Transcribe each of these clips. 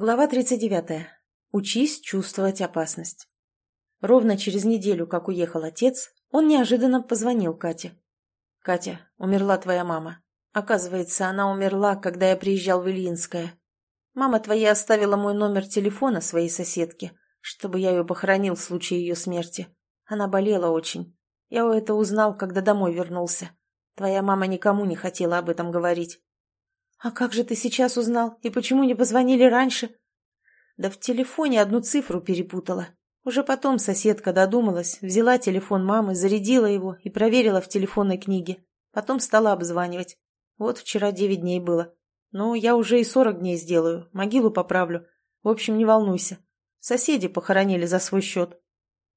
Глава 39. Учись чувствовать опасность. Ровно через неделю, как уехал отец, он неожиданно позвонил Кате. «Катя, умерла твоя мама. Оказывается, она умерла, когда я приезжал в Ильинское. Мама твоя оставила мой номер телефона своей соседке, чтобы я ее похоронил в случае ее смерти. Она болела очень. Я это узнал, когда домой вернулся. Твоя мама никому не хотела об этом говорить. «А как же ты сейчас узнал? И почему не позвонили раньше?» «Да в телефоне одну цифру перепутала. Уже потом соседка додумалась, взяла телефон мамы, зарядила его и проверила в телефонной книге. Потом стала обзванивать. Вот вчера девять дней было. Ну, я уже и сорок дней сделаю, могилу поправлю. В общем, не волнуйся. Соседи похоронили за свой счет.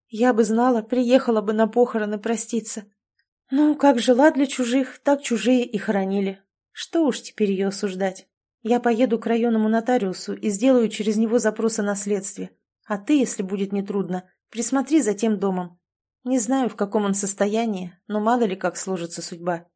Я бы знала, приехала бы на похороны проститься. Ну, как жила для чужих, так чужие и хоронили. Что уж теперь ее осуждать. Я поеду к районному нотариусу и сделаю через него запрос о наследстве. А ты, если будет нетрудно, присмотри за тем домом. Не знаю, в каком он состоянии, но мало ли как сложится судьба.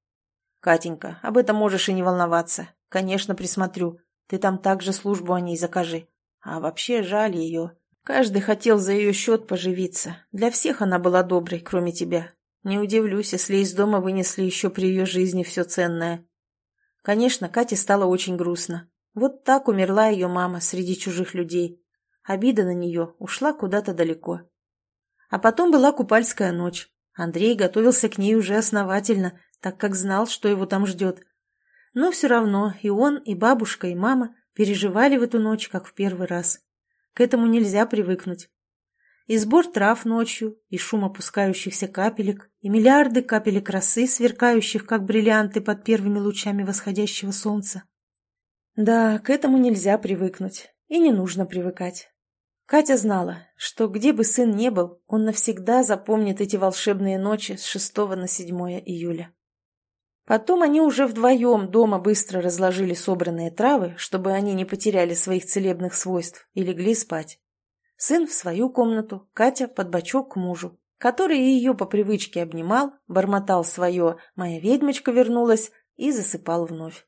Катенька, об этом можешь и не волноваться. Конечно, присмотрю. Ты там также службу о ней закажи. А вообще жаль ее. Каждый хотел за ее счет поживиться. Для всех она была доброй, кроме тебя. Не удивлюсь, если из дома вынесли еще при ее жизни все ценное. Конечно, Кате стало очень грустно. Вот так умерла ее мама среди чужих людей. Обида на нее ушла куда-то далеко. А потом была купальская ночь. Андрей готовился к ней уже основательно, так как знал, что его там ждет. Но все равно и он, и бабушка, и мама переживали в эту ночь, как в первый раз. К этому нельзя привыкнуть. И сбор трав ночью, и шум опускающихся капелек, и миллиарды капелек росы, сверкающих, как бриллианты под первыми лучами восходящего солнца. Да, к этому нельзя привыкнуть, и не нужно привыкать. Катя знала, что где бы сын не был, он навсегда запомнит эти волшебные ночи с 6 на 7 июля. Потом они уже вдвоем дома быстро разложили собранные травы, чтобы они не потеряли своих целебных свойств, и легли спать. Сын в свою комнату, Катя под бочок к мужу, который ее по привычке обнимал, бормотал свое «моя ведьмочка вернулась» и засыпал вновь.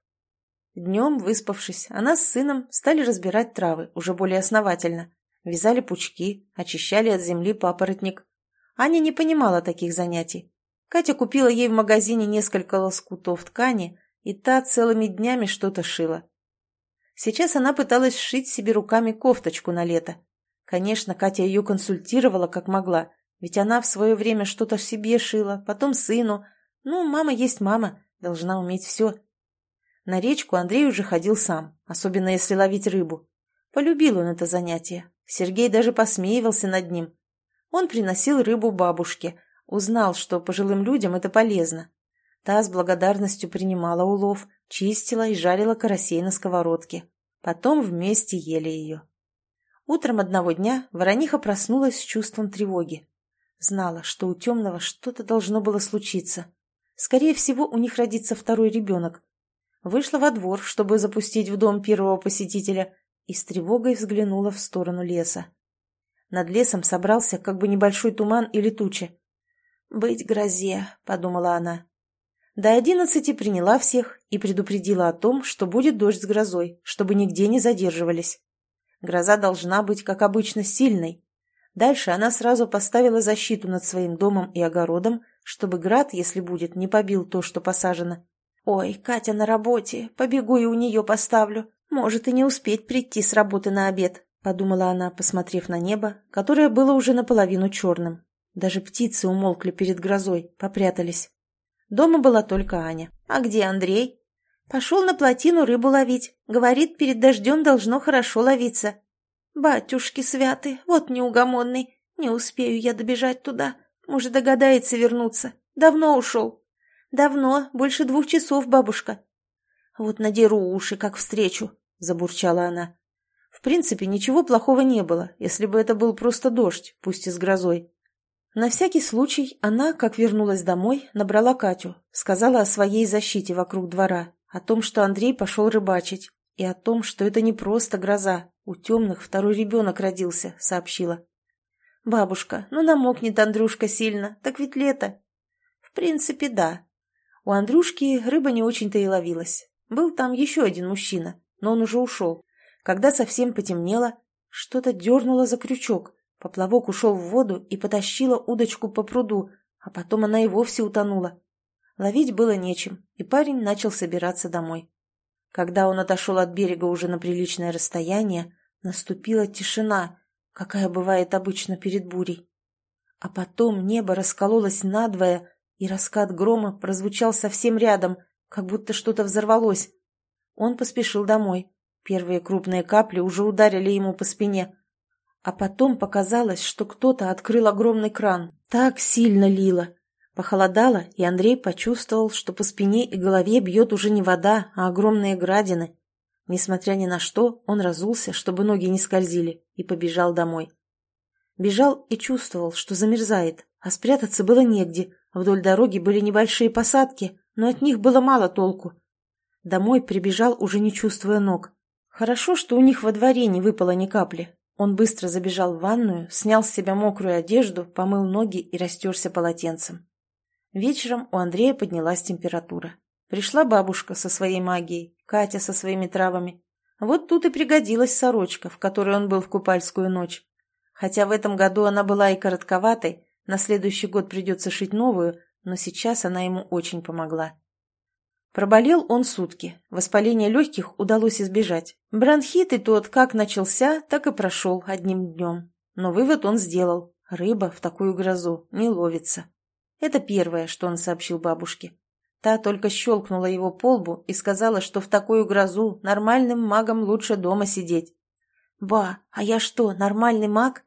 Днем, выспавшись, она с сыном стали разбирать травы уже более основательно. Вязали пучки, очищали от земли папоротник. Аня не понимала таких занятий. Катя купила ей в магазине несколько лоскутов ткани, и та целыми днями что-то шила. Сейчас она пыталась сшить себе руками кофточку на лето, Конечно, Катя ее консультировала как могла, ведь она в свое время что-то себе шила, потом сыну. Ну, мама есть мама, должна уметь все. На речку Андрей уже ходил сам, особенно если ловить рыбу. Полюбил он это занятие. Сергей даже посмеивался над ним. Он приносил рыбу бабушке, узнал, что пожилым людям это полезно. Та с благодарностью принимала улов, чистила и жарила карасей на сковородке. Потом вместе ели ее. Утром одного дня Ворониха проснулась с чувством тревоги. Знала, что у темного что-то должно было случиться. Скорее всего, у них родится второй ребенок. Вышла во двор, чтобы запустить в дом первого посетителя, и с тревогой взглянула в сторону леса. Над лесом собрался как бы небольшой туман или туча. «Быть грозе», — подумала она. До одиннадцати приняла всех и предупредила о том, что будет дождь с грозой, чтобы нигде не задерживались. Гроза должна быть, как обычно, сильной. Дальше она сразу поставила защиту над своим домом и огородом, чтобы град, если будет, не побил то, что посажено. «Ой, Катя на работе, побегу и у нее поставлю. Может и не успеть прийти с работы на обед», — подумала она, посмотрев на небо, которое было уже наполовину черным. Даже птицы умолкли перед грозой, попрятались. Дома была только Аня. «А где Андрей?» Пошел на плотину рыбу ловить. Говорит, перед дождем должно хорошо ловиться. Батюшки святы, вот неугомонный. Не успею я добежать туда. Может, догадается вернуться. Давно ушел. Давно, больше двух часов, бабушка. Вот надеру уши, как встречу, забурчала она. В принципе, ничего плохого не было, если бы это был просто дождь, пусть и с грозой. На всякий случай она, как вернулась домой, набрала Катю, сказала о своей защите вокруг двора о том, что Андрей пошел рыбачить, и о том, что это не просто гроза, у темных второй ребенок родился, сообщила. «Бабушка, ну намокнет Андрюшка сильно, так ведь лето». «В принципе, да. У Андрюшки рыба не очень-то и ловилась. Был там еще один мужчина, но он уже ушел. Когда совсем потемнело, что-то дернуло за крючок, поплавок ушел в воду и потащило удочку по пруду, а потом она и вовсе утонула. Ловить было нечем, и парень начал собираться домой. Когда он отошел от берега уже на приличное расстояние, наступила тишина, какая бывает обычно перед бурей. А потом небо раскололось надвое, и раскат грома прозвучал совсем рядом, как будто что-то взорвалось. Он поспешил домой. Первые крупные капли уже ударили ему по спине. А потом показалось, что кто-то открыл огромный кран. Так сильно лило. Похолодало, и Андрей почувствовал, что по спине и голове бьет уже не вода, а огромные градины. Несмотря ни на что, он разулся, чтобы ноги не скользили, и побежал домой. Бежал и чувствовал, что замерзает, а спрятаться было негде. Вдоль дороги были небольшие посадки, но от них было мало толку. Домой прибежал, уже не чувствуя ног. Хорошо, что у них во дворе не выпало ни капли. Он быстро забежал в ванную, снял с себя мокрую одежду, помыл ноги и растерся полотенцем. Вечером у Андрея поднялась температура. Пришла бабушка со своей магией, Катя со своими травами. Вот тут и пригодилась сорочка, в которой он был в купальскую ночь. Хотя в этом году она была и коротковатой, на следующий год придется шить новую, но сейчас она ему очень помогла. Проболел он сутки. Воспаление легких удалось избежать. Бронхит и тот как начался, так и прошел одним днем. Но вывод он сделал. Рыба в такую грозу не ловится. Это первое, что он сообщил бабушке. Та только щелкнула его по лбу и сказала, что в такую грозу нормальным магам лучше дома сидеть. «Ба, а я что, нормальный маг?»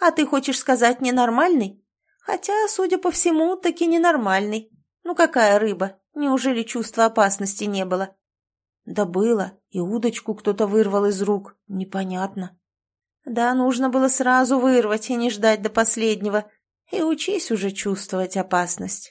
«А ты хочешь сказать ненормальный?» «Хотя, судя по всему, таки ненормальный. Ну какая рыба? Неужели чувства опасности не было?» «Да было, и удочку кто-то вырвал из рук. Непонятно». «Да, нужно было сразу вырвать и не ждать до последнего. И учись уже чувствовать опасность.